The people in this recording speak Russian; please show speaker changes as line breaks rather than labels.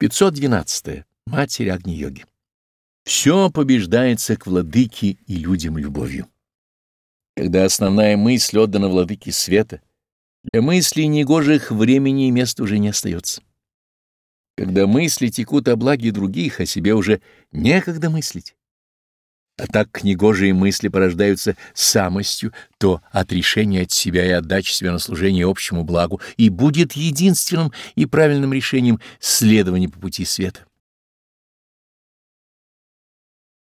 512. Матерь Агни-йоги. Все побеждается к владыке и людям любовью. Когда основная мысль отдана владыке света, для мыслей негожих времени и места уже не остается. Когда мысли текут о благе других, о себе уже некогда мыслить. А так негожие мысли порождаются самостью, то отрешение от себя и отдача себя на служение общему благу и будет единственным и правильным решением следования по пути света.